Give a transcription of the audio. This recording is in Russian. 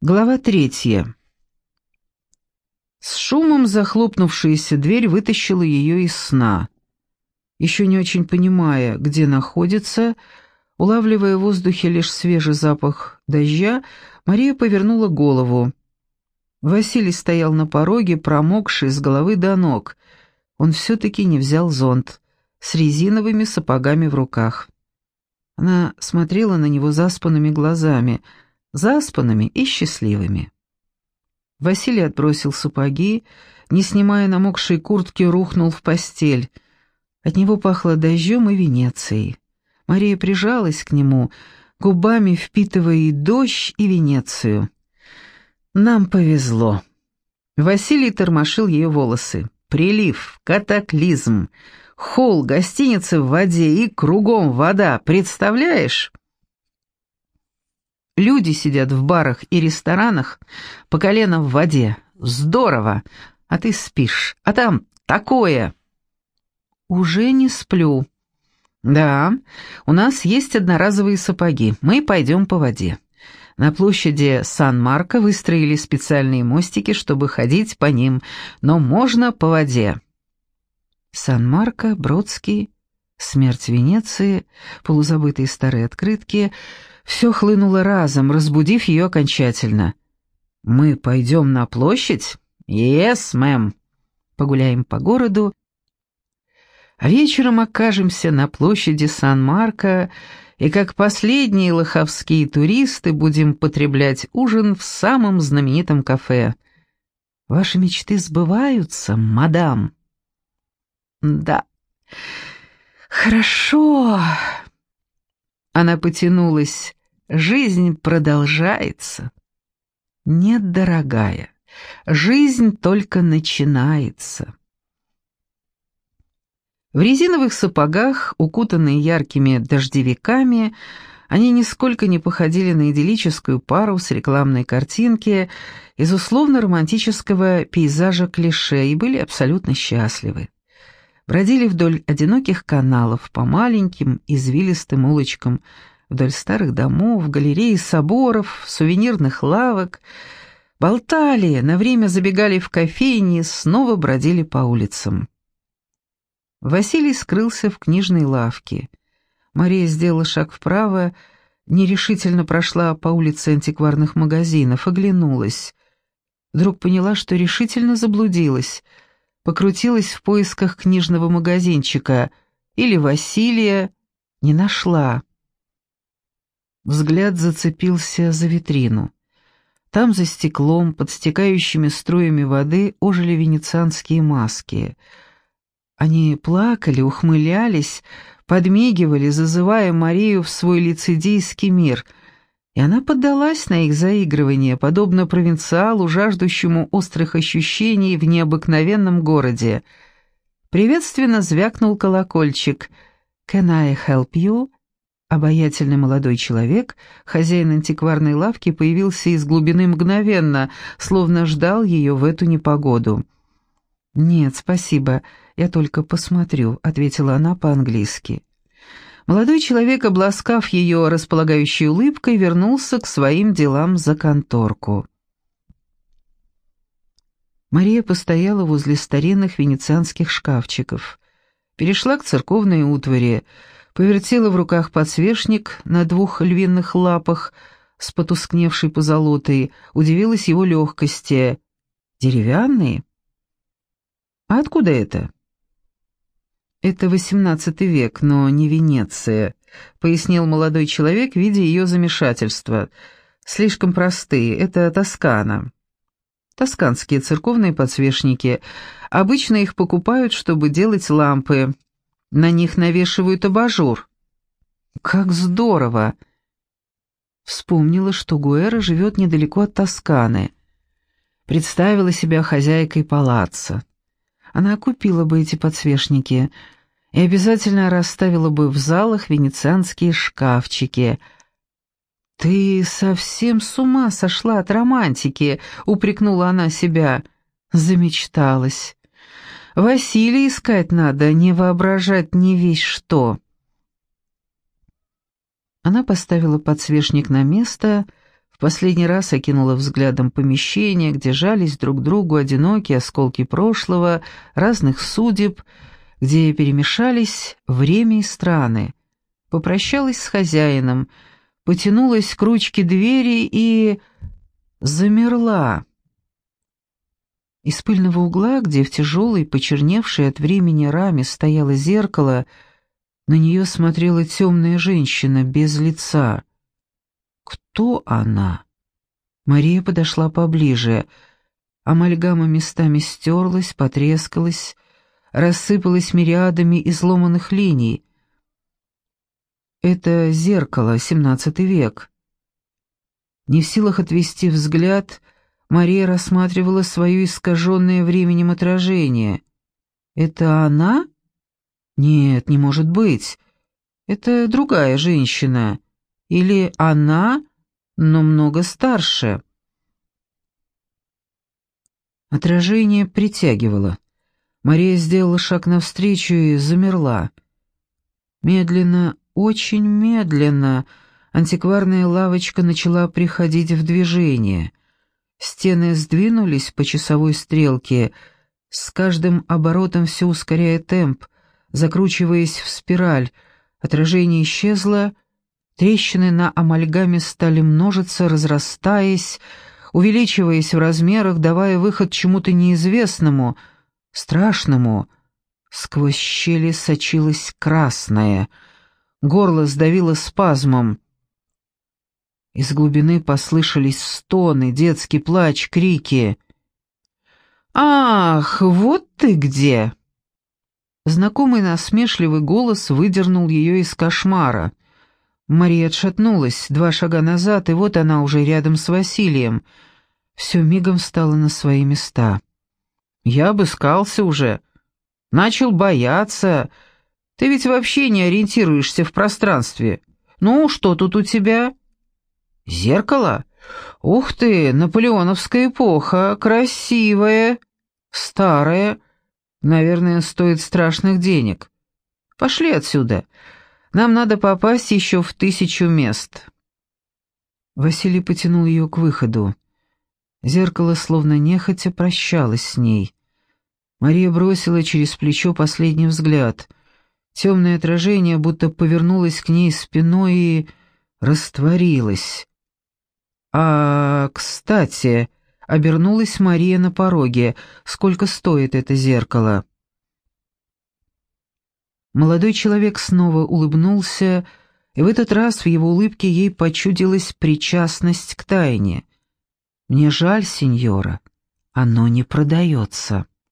Глава третья. С шумом захлопнувшаяся дверь вытащила ее из сна. Еще не очень понимая, где находится, улавливая в воздухе лишь свежий запах дождя, Мария повернула голову. Василий стоял на пороге, промокший с головы до ног. Он все-таки не взял зонт, с резиновыми сапогами в руках. Она смотрела на него заспанными глазами — заспанными и счастливыми. Василий отбросил сапоги, не снимая намокшей куртки, рухнул в постель. От него пахло дождем и Венецией. Мария прижалась к нему, губами впитывая и дождь, и Венецию. «Нам повезло». Василий тормошил ее волосы. «Прилив, катаклизм, холл, гостиница в воде и кругом вода, представляешь?» Люди сидят в барах и ресторанах по колено в воде. Здорово. А ты спишь. А там такое. Уже не сплю. Да, у нас есть одноразовые сапоги. Мы пойдем по воде. На площади Сан-Марко выстроили специальные мостики, чтобы ходить по ним, но можно по воде. Сан-Марко, Бродский, смерть Венеции, полузабытые старые открытки — все хлынуло разом, разбудив ее окончательно. «Мы пойдем на площадь?» «Yes, мэм». «Погуляем по городу?» А вечером окажемся на площади Сан-Марко и, как последние лоховские туристы, будем потреблять ужин в самом знаменитом кафе. Ваши мечты сбываются, мадам? Да. Хорошо. Она потянулась Жизнь продолжается. Нет, дорогая, жизнь только начинается. В резиновых сапогах, укутанные яркими дождевиками, они нисколько не походили на идиллическую пару с рекламной картинки из условно-романтического пейзажа клише и были абсолютно счастливы. Бродили вдоль одиноких каналов по маленьким извилистым улочкам, вдоль старых домов, галерей, соборов, сувенирных лавок, болтали, на время забегали в кофейни, снова бродили по улицам. Василий скрылся в книжной лавке. Мария сделала шаг вправо, нерешительно прошла по улице антикварных магазинов, оглянулась. Вдруг поняла, что решительно заблудилась, покрутилась в поисках книжного магазинчика или Василия, не нашла. Взгляд зацепился за витрину. Там за стеклом, под стекающими струями воды, ожили венецианские маски. Они плакали, ухмылялись, подмигивали, зазывая Марию в свой лицедейский мир, и она поддалась на их заигрывание, подобно провинциалу, жаждущему острых ощущений в необыкновенном городе. Приветственно звякнул колокольчик «Can I help you?» Обаятельный молодой человек, хозяин антикварной лавки, появился из глубины мгновенно, словно ждал ее в эту непогоду. «Нет, спасибо, я только посмотрю», — ответила она по-английски. Молодой человек, обласкав ее располагающей улыбкой, вернулся к своим делам за конторку. Мария постояла возле старинных венецианских шкафчиков, перешла к церковной утвари, повертела в руках подсвечник на двух львиных лапах с потускневшей позолотой, удивилась его легкости. «Деревянные?» «А откуда это?» «Это восемнадцатый век, но не Венеция», — пояснил молодой человек, видя ее замешательство. «Слишком простые, это Тоскана». Тосканские церковные подсвечники. Обычно их покупают, чтобы делать лампы, на них навешивают абажур. Как здорово! Вспомнила, что Гуэра живет недалеко от Тосканы. Представила себя хозяйкой палаца. Она купила бы эти подсвечники и обязательно расставила бы в залах венецианские шкафчики. «Ты совсем с ума сошла от романтики», — упрекнула она себя. Замечталась. Василия искать надо, не воображать не весь что. Она поставила подсвечник на место, В последний раз окинула взглядом помещение, где жались друг другу одинокие осколки прошлого, разных судеб, где перемешались время и страны. Попрощалась с хозяином, потянулась к ручке двери и... замерла. Из пыльного угла, где в тяжелой, почерневшей от времени раме стояло зеркало, на нее смотрела темная женщина без лица. Кто она? Мария подошла поближе. Амальгама местами стерлась, потрескалась, рассыпалась мириадами изломанных линий. Это зеркало, XVII век. Не в силах отвести взгляд, Мария рассматривала свое искаженное временем отражение. «Это она?» «Нет, не может быть. Это другая женщина. Или она, но много старше». Отражение притягивало. Мария сделала шаг навстречу и замерла. Медленно, очень медленно, антикварная лавочка начала приходить в движение. Стены сдвинулись по часовой стрелке, с каждым оборотом все ускоряя темп, закручиваясь в спираль. Отражение исчезло, трещины на амальгаме стали множиться, разрастаясь, увеличиваясь в размерах, давая выход чему-то неизвестному, страшному. Сквозь щели сочилась красная, горло сдавило спазмом. Из глубины послышались стоны, детский плач, крики. «Ах, вот ты где!» Знакомый насмешливый голос выдернул ее из кошмара. Мария отшатнулась два шага назад, и вот она уже рядом с Василием. Все мигом встало на свои места. «Я обыскался уже. Начал бояться. Ты ведь вообще не ориентируешься в пространстве. Ну, что тут у тебя?» Зеркало? Ух ты, наполеоновская эпоха, красивая, старая, наверное, стоит страшных денег. Пошли отсюда. Нам надо попасть еще в тысячу мест. Василий потянул ее к выходу. Зеркало словно нехотя прощалось с ней. Мария бросила через плечо последний взгляд. Темное отражение будто повернулось к ней спиной и растворилось. «А, кстати...» — обернулась Мария на пороге. «Сколько стоит это зеркало?» Молодой человек снова улыбнулся, и в этот раз в его улыбке ей почудилась причастность к тайне. «Мне жаль, сеньора, оно не продается».